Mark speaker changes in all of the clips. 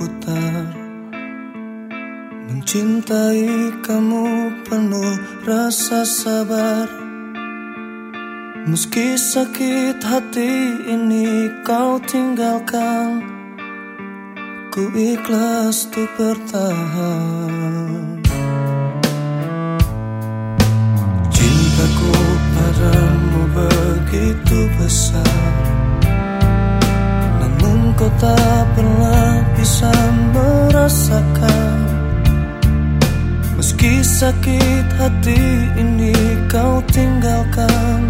Speaker 1: berputar. Mencintai kamu penuh rasa sabar. Meski sakit hati ini kau tinggalkan Ku ikhlas tuh bertahan. Cintaku merasakan. Meski sakit hati ini kau tinggalkan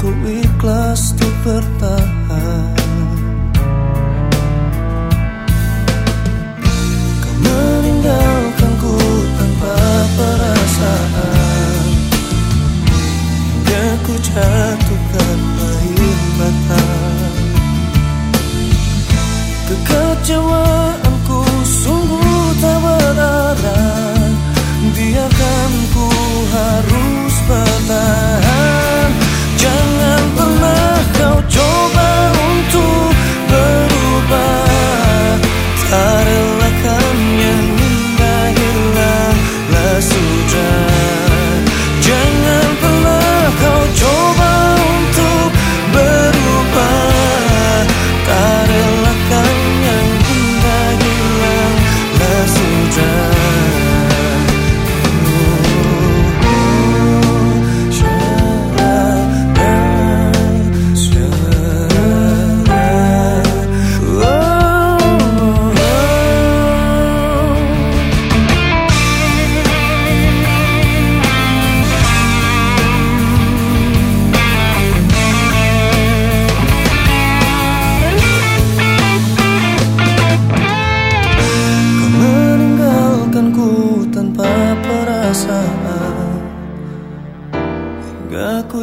Speaker 1: Ku ikhlas tuh bertahan. Kau meninggalkanku tanpa perasaan. Hingga ku jatuhkan air mata. Kekecewaanku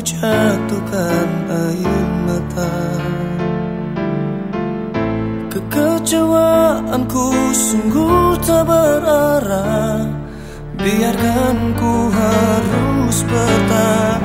Speaker 1: jatuhkan air mata. Kekecewaanku sungguh tak berarah. Biarkan ku harus bertahan